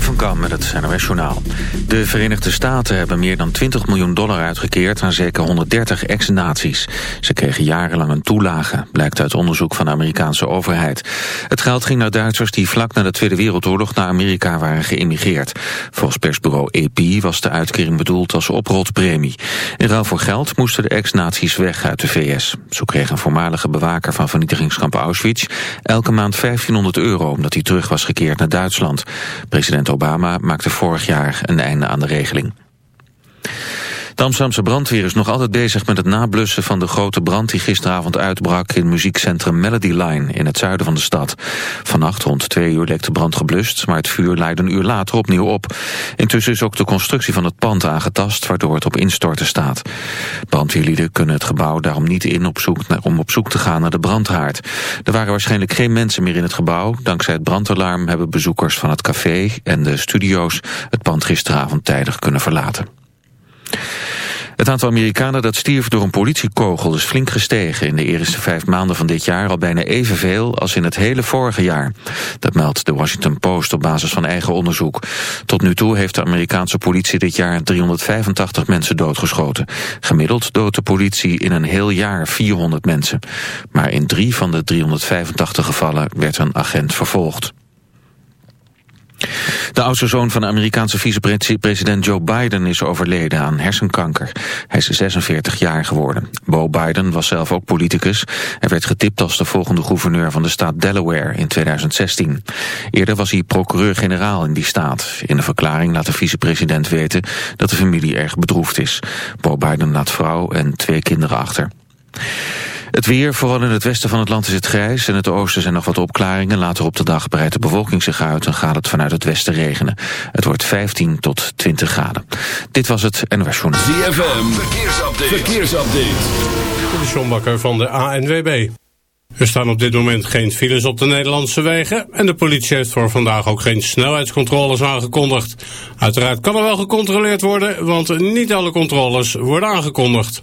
Van Kam met het NOS Journaal. De Verenigde Staten hebben meer dan 20 miljoen dollar uitgekeerd... aan zeker 130 ex-naties. Ze kregen jarenlang een toelage, blijkt uit onderzoek van de Amerikaanse overheid. Het geld ging naar Duitsers die vlak na de Tweede Wereldoorlog... naar Amerika waren geëmigreerd. Volgens persbureau AP was de uitkering bedoeld als oprotpremie. In ruil voor geld moesten de ex-naties weg uit de VS. Zo kreeg een voormalige bewaker van vernietigingskamp Auschwitz... elke maand 1500 euro omdat hij terug was gekeerd naar Duitsland. President Obama maakte vorig jaar een einde aan de regeling. De brandweer is nog altijd bezig met het nablussen van de grote brand die gisteravond uitbrak in muziekcentrum Melody Line in het zuiden van de stad. Vannacht rond twee uur leek de brand geblust, maar het vuur leidde een uur later opnieuw op. Intussen is ook de constructie van het pand aangetast, waardoor het op instorten staat. Brandweerlieden kunnen het gebouw daarom niet in op zoek naar, om op zoek te gaan naar de brandhaard. Er waren waarschijnlijk geen mensen meer in het gebouw. Dankzij het brandalarm hebben bezoekers van het café en de studio's het pand gisteravond tijdig kunnen verlaten. Het aantal Amerikanen dat stierf door een politiekogel is flink gestegen. In de eerste vijf maanden van dit jaar al bijna evenveel als in het hele vorige jaar. Dat meldt de Washington Post op basis van eigen onderzoek. Tot nu toe heeft de Amerikaanse politie dit jaar 385 mensen doodgeschoten. Gemiddeld doodt de politie in een heel jaar 400 mensen. Maar in drie van de 385 gevallen werd een agent vervolgd. De oudste zoon van de Amerikaanse vicepresident Joe Biden is overleden aan hersenkanker. Hij is 46 jaar geworden. Bo Biden was zelf ook politicus. Hij werd getipt als de volgende gouverneur van de staat Delaware in 2016. Eerder was hij procureur-generaal in die staat. In een verklaring laat de vicepresident weten dat de familie erg bedroefd is. Bo Biden laat vrouw en twee kinderen achter. Het weer, vooral in het westen van het land is het grijs. In het oosten zijn nog wat opklaringen. Later op de dag breidt de bewolking zich uit en gaat het vanuit het westen regenen. Het wordt 15 tot 20 graden. Dit was het NOS Journal. ZFM, verkeersupdate. verkeersupdate. De Sjombakker van de ANWB. Er staan op dit moment geen files op de Nederlandse wegen... en de politie heeft voor vandaag ook geen snelheidscontroles aangekondigd. Uiteraard kan er wel gecontroleerd worden... want niet alle controles worden aangekondigd.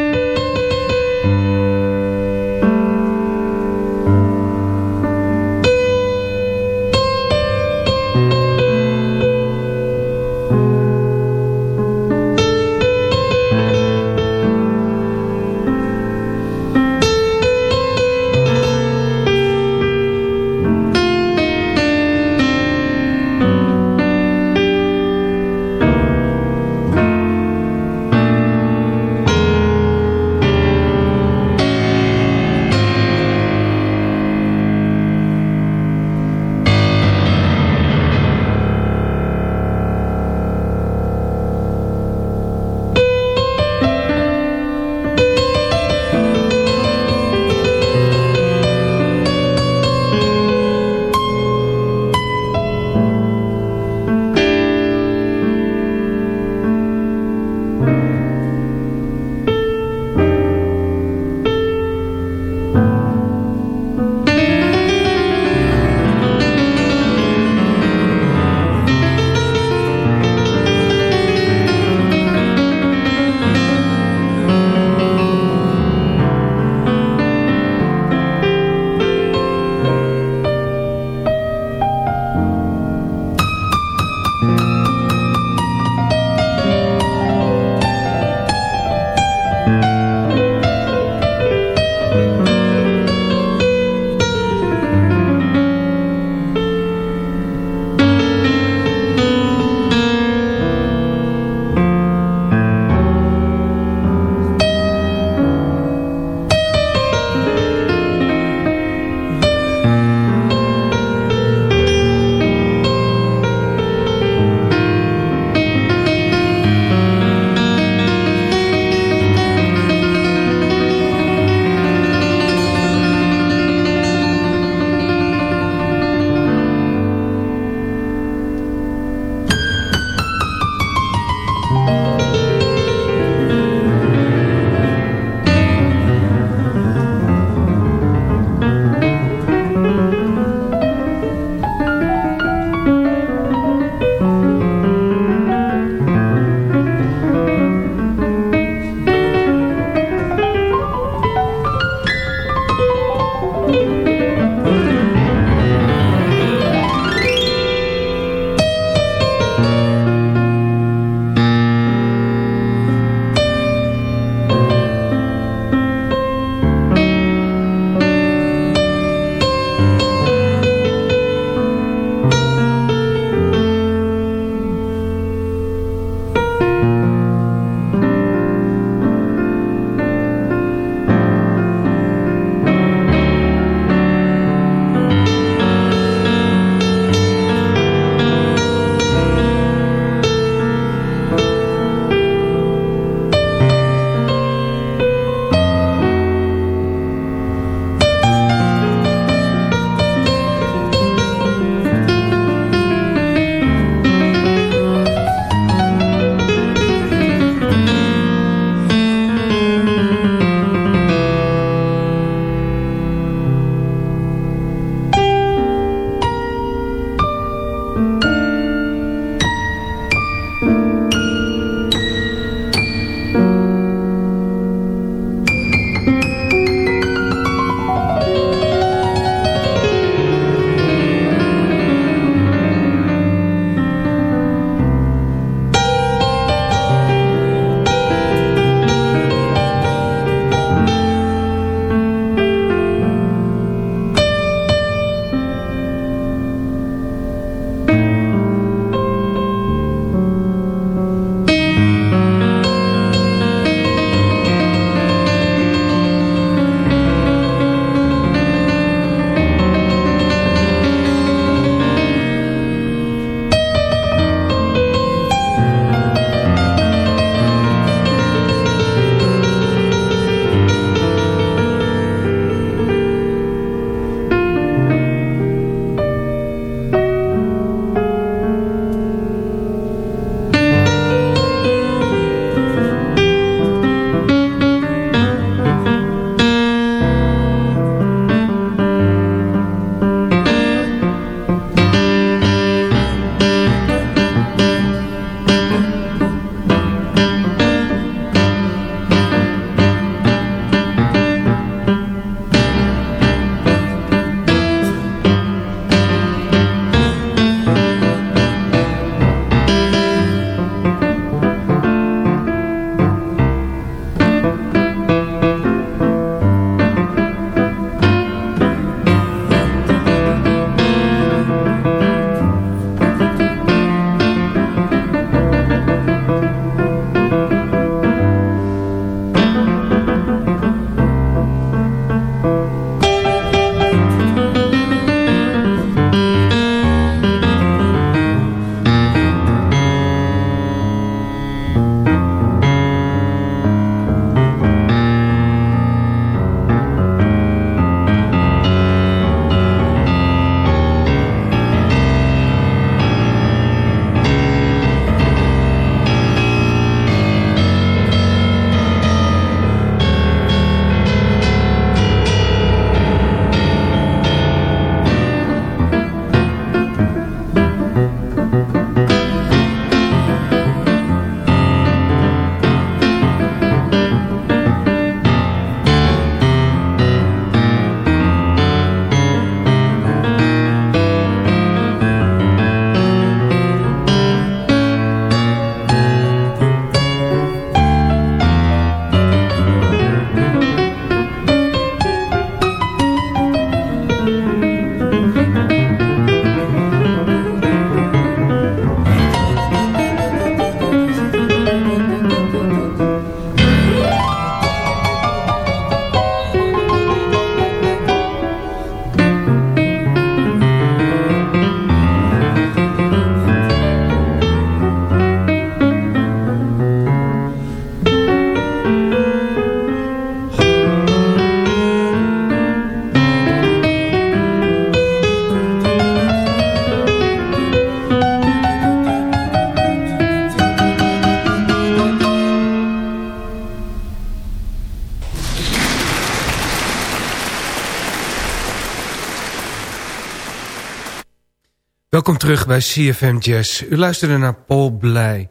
Terug bij CFM Jazz. U luisterde naar Paul Blij.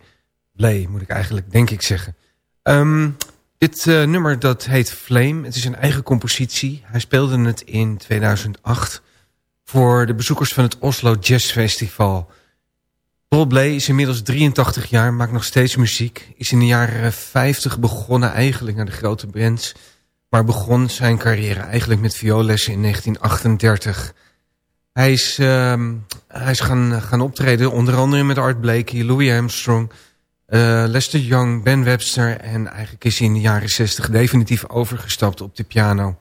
Blij moet ik eigenlijk, denk ik zeggen. Um, dit uh, nummer dat heet Flame. Het is een eigen compositie. Hij speelde het in 2008 voor de bezoekers van het Oslo Jazz Festival. Paul Blay is inmiddels 83 jaar, maakt nog steeds muziek. Is in de jaren 50 begonnen eigenlijk naar de grote bands. Maar begon zijn carrière eigenlijk met vioollessen in 1938. Hij is, uh, hij is gaan, gaan optreden, onder andere met Art Blakey, Louis Armstrong... Uh, Lester Young, Ben Webster en eigenlijk is hij in de jaren 60 definitief overgestapt op de piano.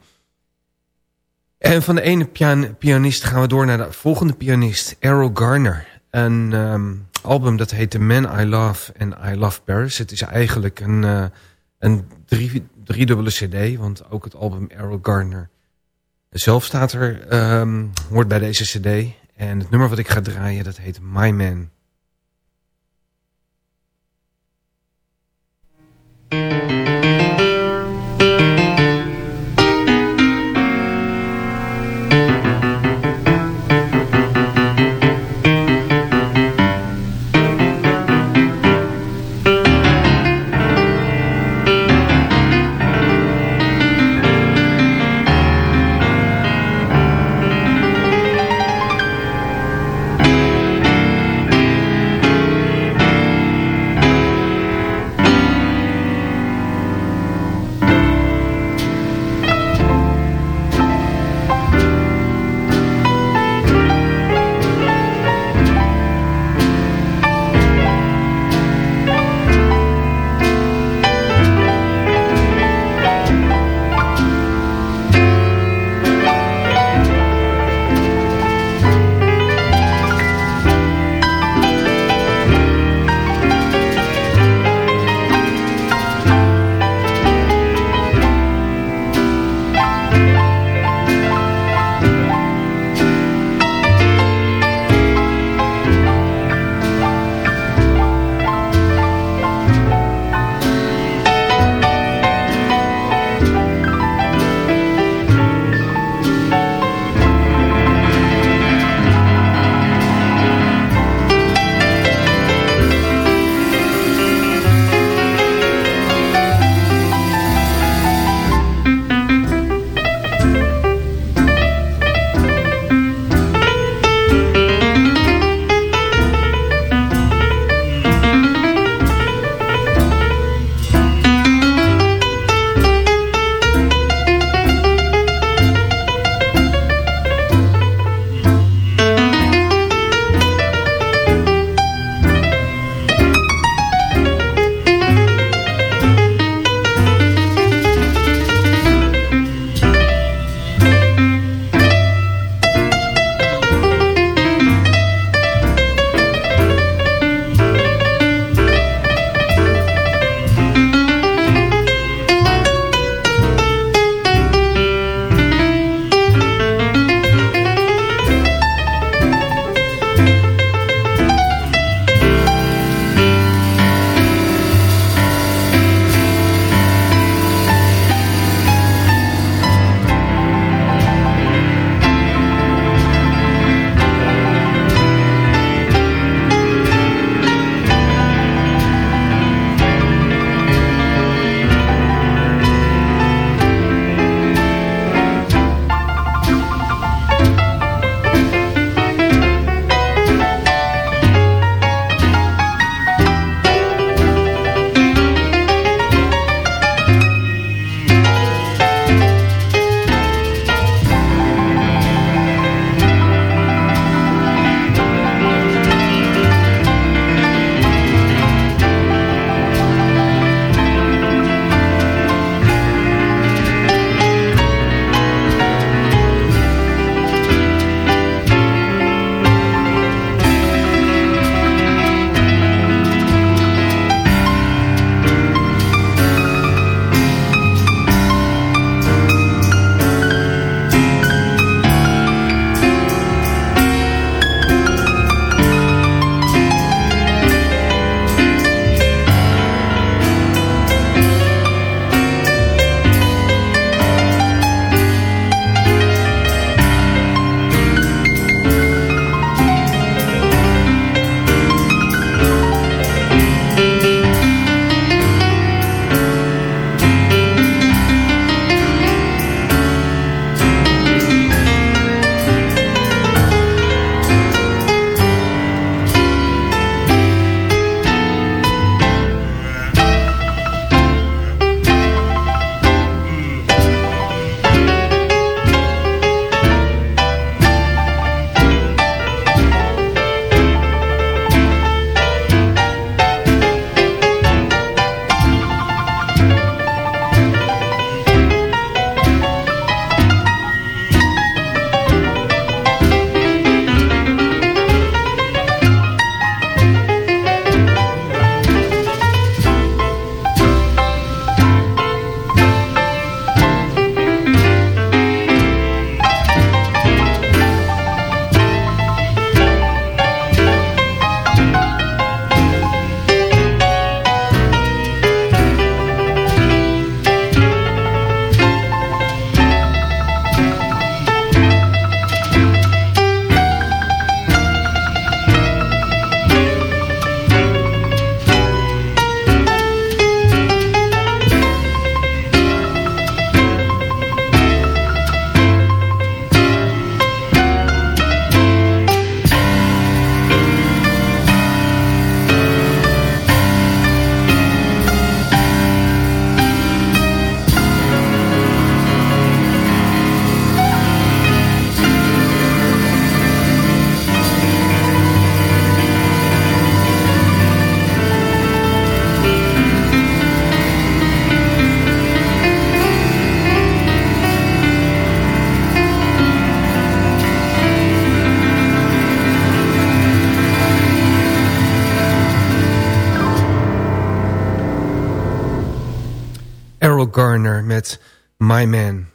En van de ene pian pianist gaan we door naar de volgende pianist, Errol Garner. Een um, album dat heet The Man I Love and I Love Paris. Het is eigenlijk een, uh, een drie, driedubbele cd, want ook het album Errol Garner zelf staat er, um, hoort bij deze cd. En het nummer wat ik ga draaien, dat heet My Man. Garner met My Man.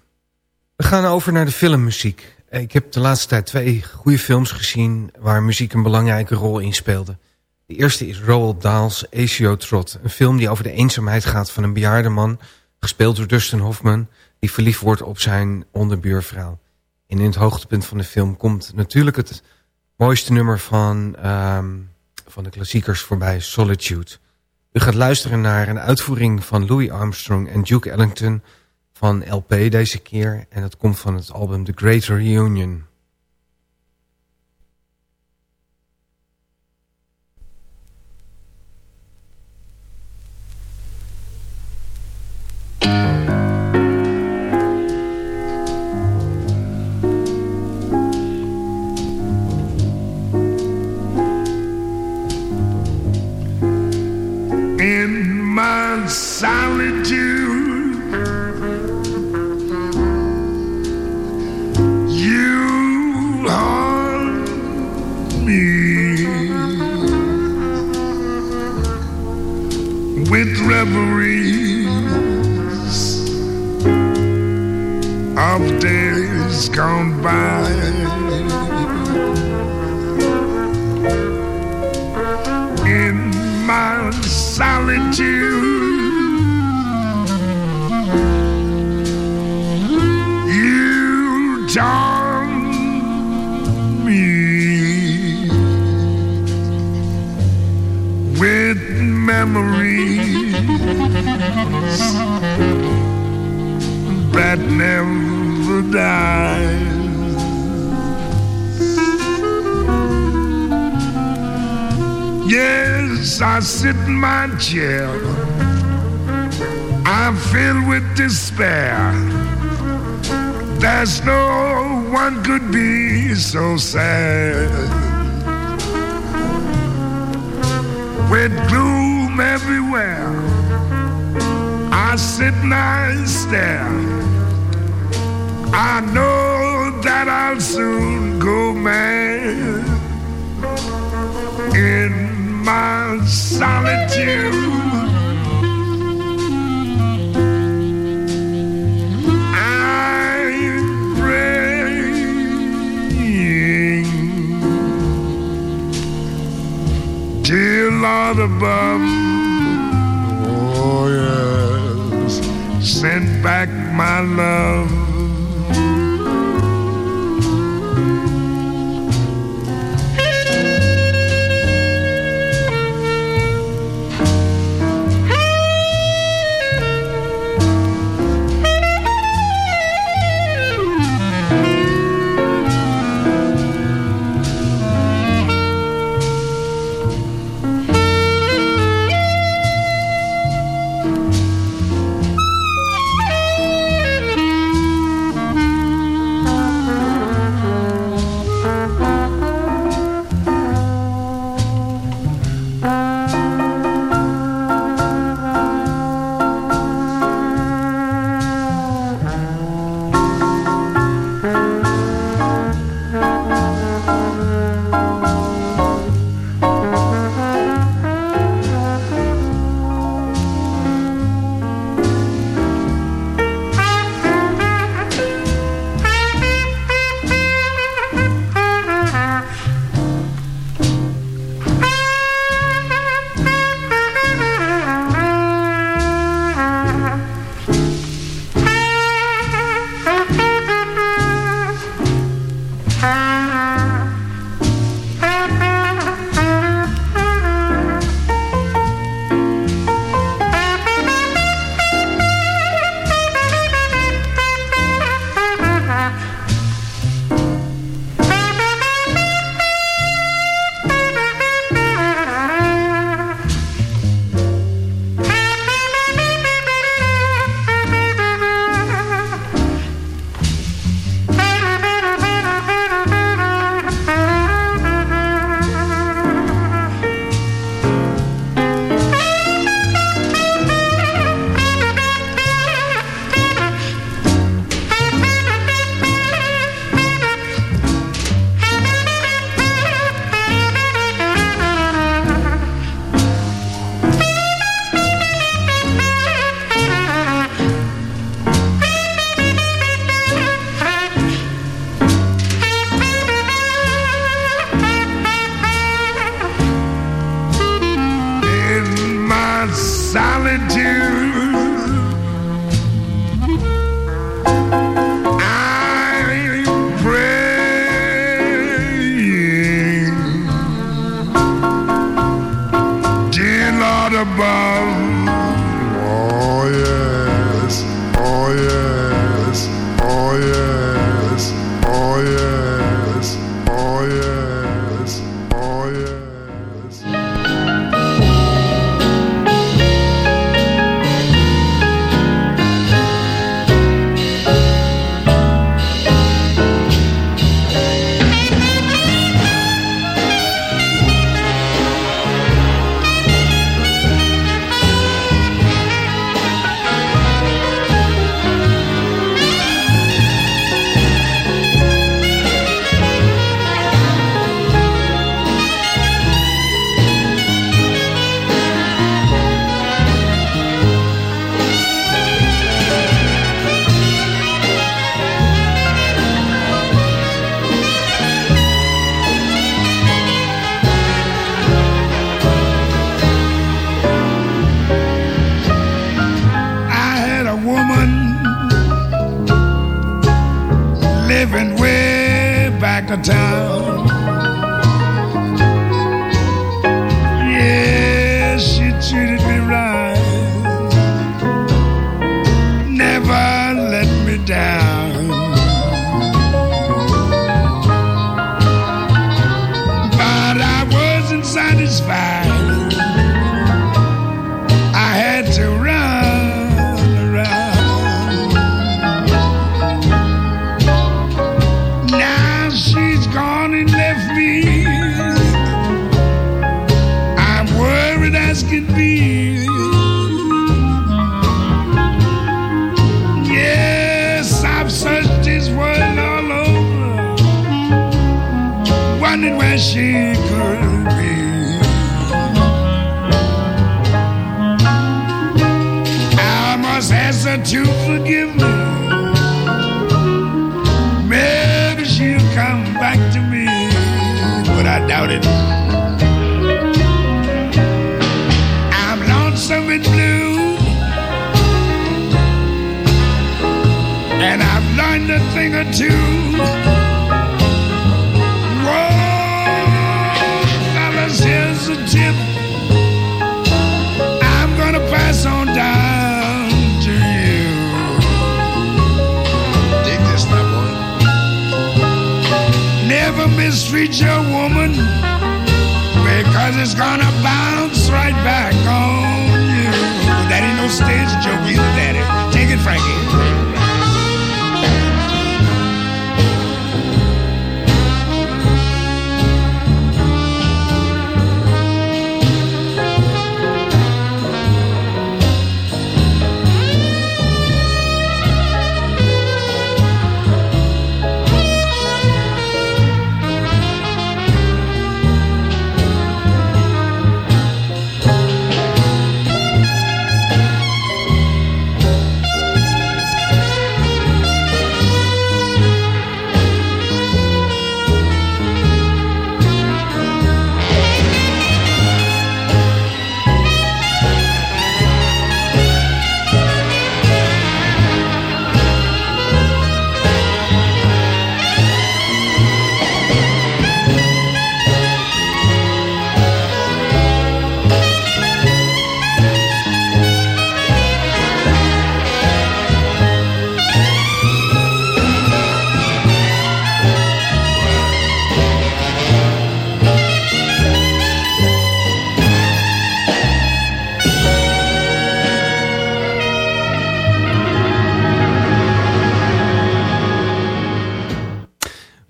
We gaan over naar de filmmuziek. Ik heb de laatste tijd twee goede films gezien... waar muziek een belangrijke rol in speelde. De eerste is Roald Dahl's Acio Trot. Een film die over de eenzaamheid gaat van een bejaarde man... gespeeld door Dustin Hoffman... die verliefd wordt op zijn onderbuurvrouw. En in het hoogtepunt van de film komt natuurlijk het mooiste nummer van, um, van de klassiekers voorbij, Solitude. U gaat luisteren naar een uitvoering van Louis Armstrong en Duke Ellington van LP deze keer. En dat komt van het album The Great Reunion. Chair. I'm filled with despair. There's no one could be so sad. With gloom everywhere, I sit and I stare. I know that I'll soon go mad in my solitude. Dear Lord above. Mistreat your woman because it's gonna bounce right back on you. That ain't no stage joke either, Daddy. Take it, Frankie.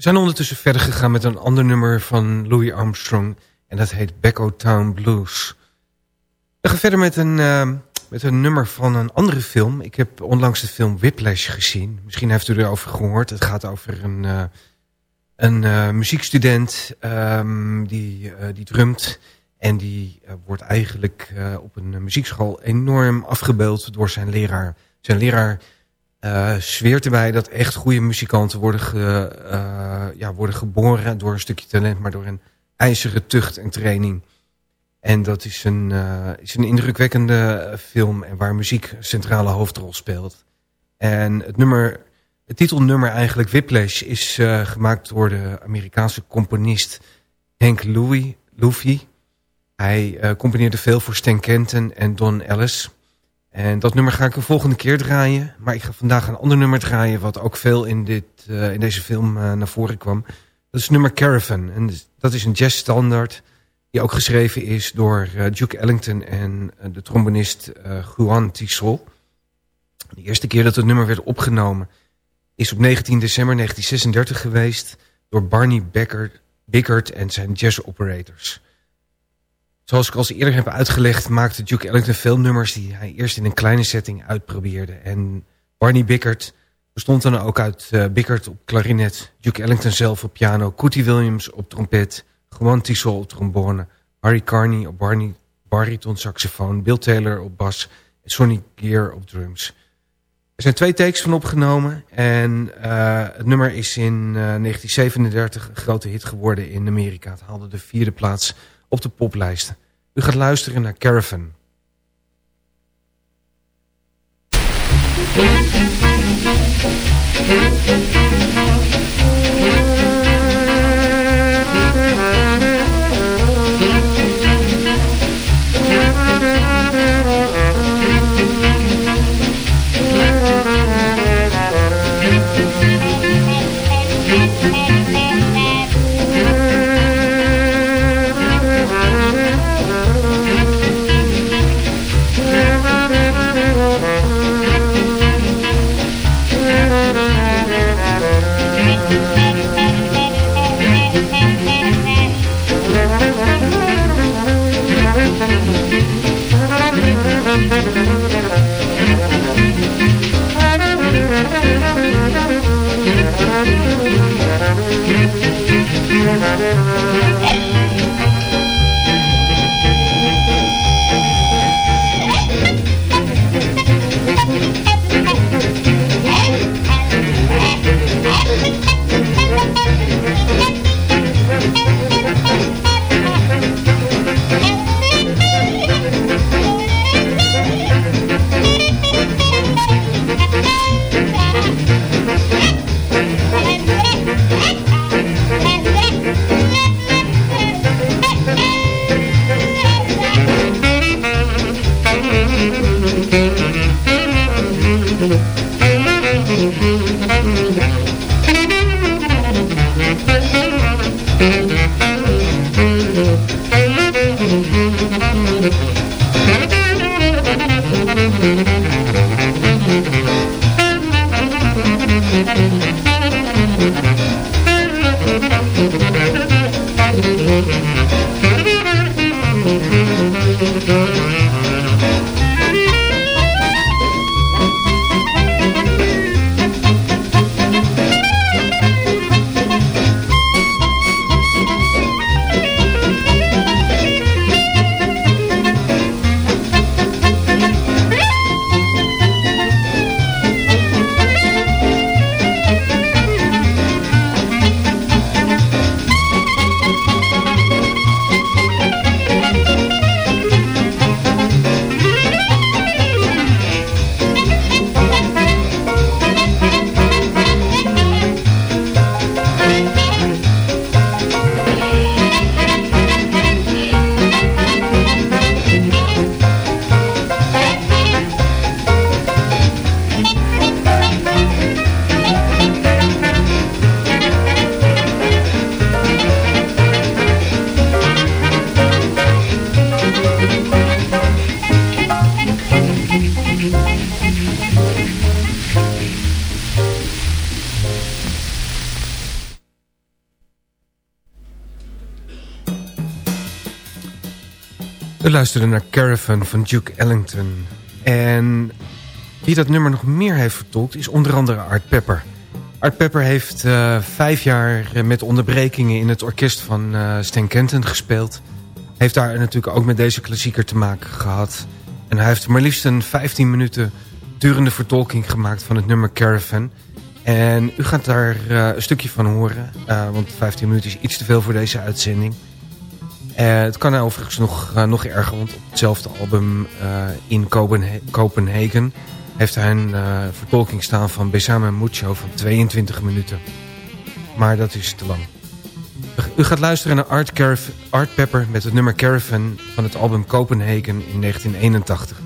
Zijn ondertussen verder gegaan met een ander nummer van Louis Armstrong. En dat heet Becko Town Blues. We gaan verder met een, eh, met een nummer van een andere film. Ik heb onlangs de film Whiplash gezien. Misschien heeft u erover gehoord. Het gaat over een, eh, een eh, muziekstudent ehm, die, eh, die drumt. En die wordt eigenlijk op een muziekschool enorm afgebeeld door zijn leraar. Zijn leraar eh, zweert erbij dat echt goede muzikanten worden, ge, eh, ja, worden geboren door een stukje talent, maar door een ijzeren tucht en training. En dat is een, uh, is een indrukwekkende film waar muziek een centrale hoofdrol speelt. En het nummer, het titelnummer eigenlijk Whiplash is gemaakt door de Amerikaanse componist Hank Louis, Luffy. Hij componeerde veel voor Stan Kenton en Don Ellis. En dat nummer ga ik de volgende keer draaien. Maar ik ga vandaag een ander nummer draaien... wat ook veel in, dit, uh, in deze film uh, naar voren kwam. Dat is nummer Caravan. En dat is een jazzstandard... die ook geschreven is door uh, Duke Ellington... en de trombonist Juan Tisol. De eerste keer dat het nummer werd opgenomen... is op 19 december 1936 geweest... door Barney Bickert en zijn jazz operators... Zoals ik al eerder heb uitgelegd... maakte Duke Ellington veel nummers... die hij eerst in een kleine setting uitprobeerde. En Barney Bickert bestond dan ook uit uh, Bickert op klarinet... Duke Ellington zelf op piano... Cootie Williams op trompet... Juan Tissot op trombone... Harry Carney op Barney, bariton saxofoon... Bill Taylor op bas... en Sonny Gear op drums. Er zijn twee takes van opgenomen... en uh, het nummer is in uh, 1937 een grote hit geworden in Amerika. Het haalde de vierde plaats op de poplijsten. U gaat luisteren naar Caravan. Luisteren naar Caravan van Duke Ellington. En wie dat nummer nog meer heeft vertolkt is onder andere Art Pepper. Art Pepper heeft uh, vijf jaar met onderbrekingen in het orkest van uh, Stan Kenton gespeeld. Heeft daar natuurlijk ook met deze klassieker te maken gehad. En hij heeft maar liefst een 15 minuten durende vertolking gemaakt van het nummer Caravan. En u gaat daar een stukje van horen, want 15 minuten is iets te veel voor deze uitzending. Eh, het kan overigens nog, eh, nog erger, want op hetzelfde album eh, in Copenha Copenhagen... heeft hij een vertolking staan van Besame Mucho van 22 minuten. Maar dat is te lang. U gaat luisteren naar Art, Art Pepper met het nummer Caravan van het album Copenhagen in 1981.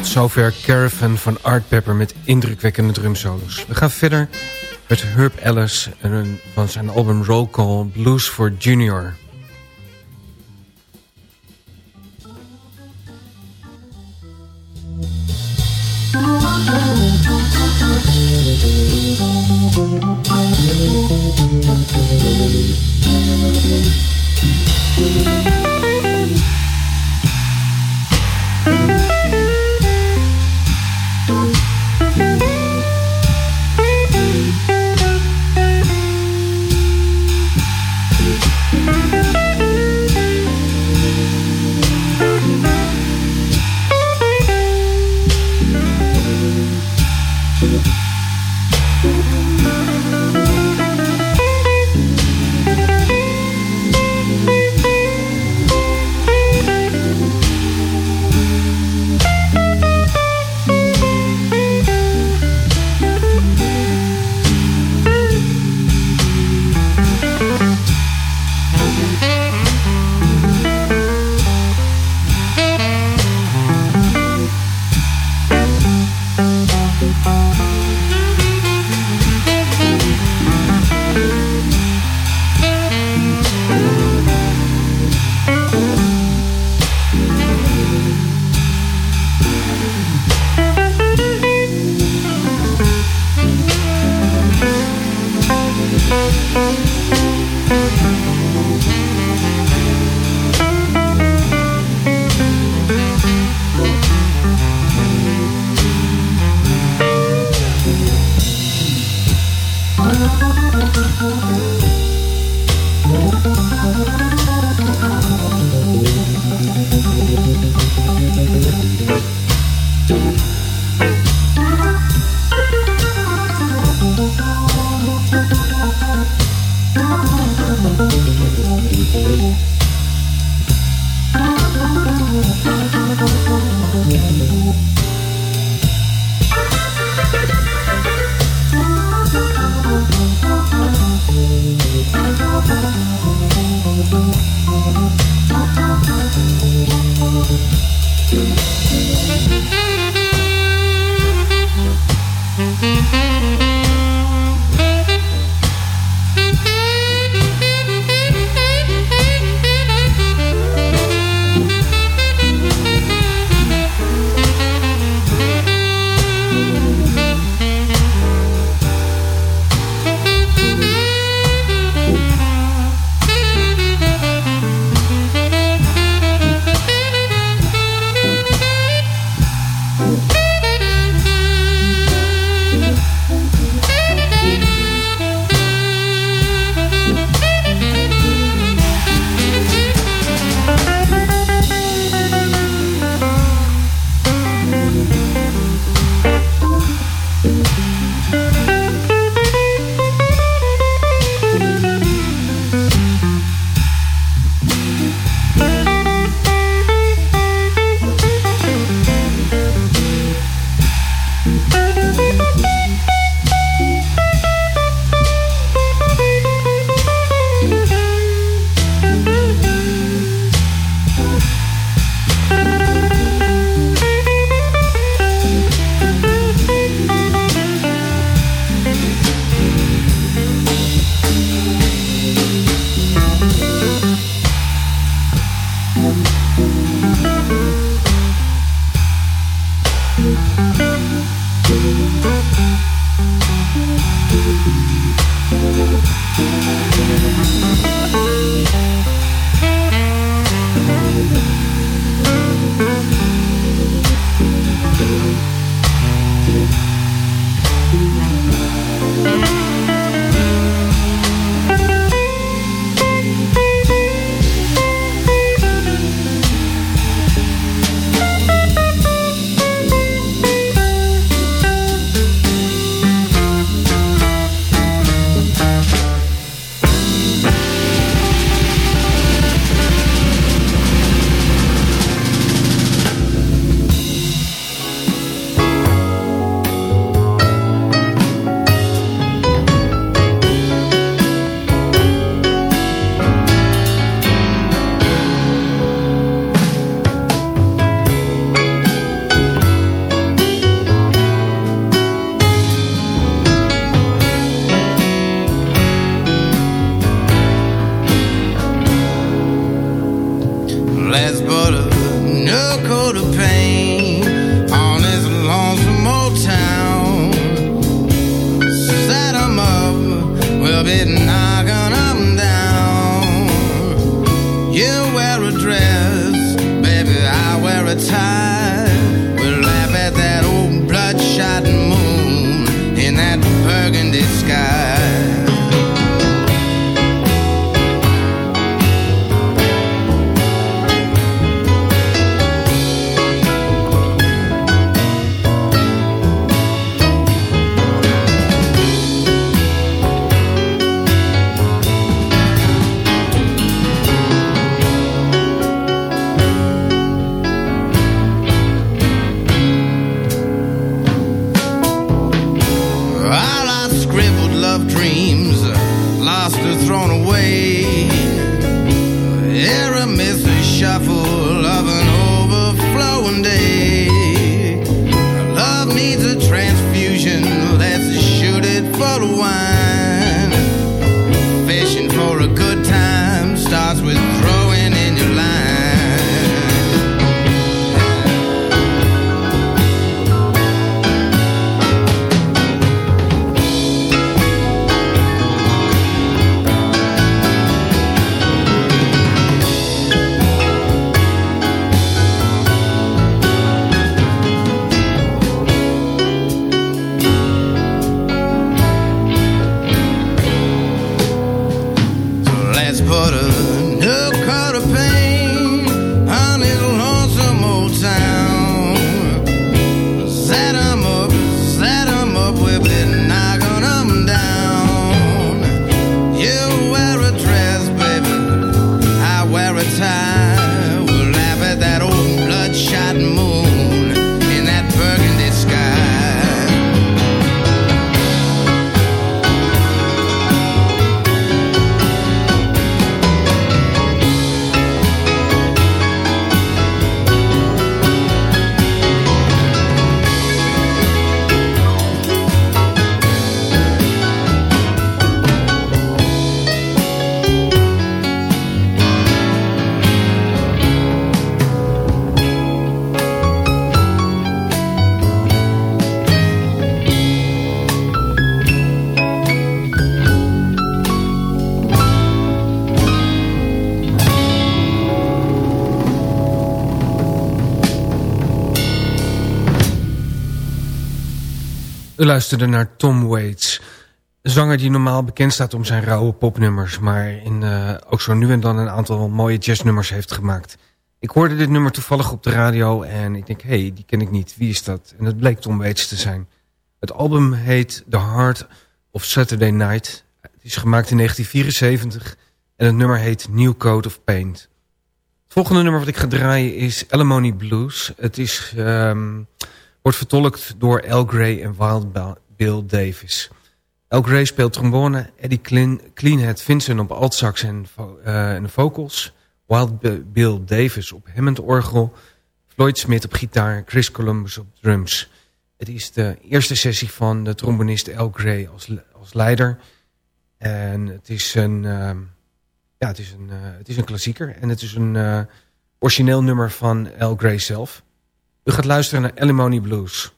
Tot zover Caravan van Art Pepper met indrukwekkende drumsolos. We gaan verder met Herb Ellis van zijn album Roll Call Blues for Junior. U luisterde naar Tom Waits. Een zanger die normaal bekend staat om zijn rauwe popnummers... maar in, eh, ook zo nu en dan een aantal mooie jazznummers heeft gemaakt. Ik hoorde dit nummer toevallig op de radio en ik denk... hé, hey, die ken ik niet, wie is dat? En het bleek Tom Waits te zijn. Het album heet The Heart of Saturday Night. Het is gemaakt in 1974 en het nummer heet New Coat of Paint. Het volgende nummer wat ik ga draaien is Alimony Blues. Het is, ehm, wordt vertolkt door Al Gray en Wild Bill Davis. Al Gray speelt trombone, Eddie Clean, Cleanhead Vincent op altsax en, eh, en vocals... Wild Bill Davis op Hammond-orgel... Floyd Smith op gitaar, Chris Columbus op drums. Het is de eerste sessie van de trombonist Al Gray als, als leider. En het is een, ehm, ja, het is een, eh, het is een klassieker. En het is een eh, origineel nummer van Al Gray zelf. U gaat luisteren naar Alimony Blues.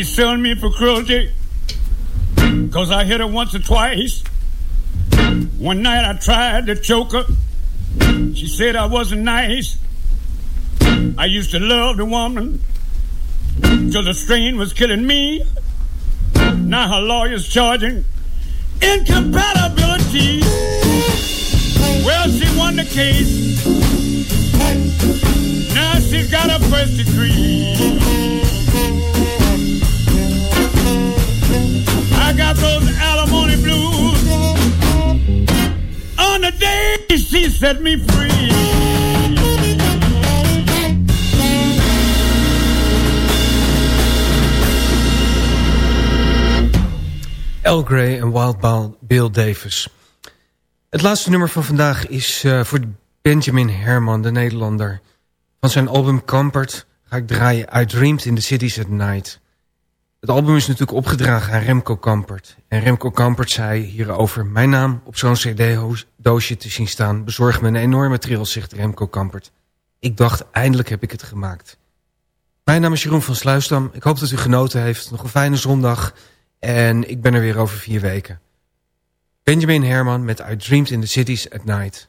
She suing me for cruelty because I hit her once or twice. One night I tried to choke her. She said I wasn't nice. I used to love the woman till the strain was killing me. Now her lawyer's charging incompatibility. Well, she won the case. Now she's got a first degree. Got those alimony blues on the day she set me free. Al Grey en Wild Bill Davis. Het laatste nummer van vandaag is eh, voor Benjamin Herman, de Nederlander. Van zijn album Comfort ga ik draaien I Dreamed in the Cities at Night. Het album is natuurlijk opgedragen aan Remco Kampert. En Remco Kampert zei hierover... Mijn naam op zo'n cd-doosje te zien staan... bezorgt me een enorme trill, zegt Remco Kampert. Ik dacht, eindelijk heb ik het gemaakt. Mijn naam is Jeroen van Sluisdam. Ik hoop dat u genoten heeft. Nog een fijne zondag. En ik ben er weer over vier weken. Benjamin Herman met I Dreamed in the Cities at Night.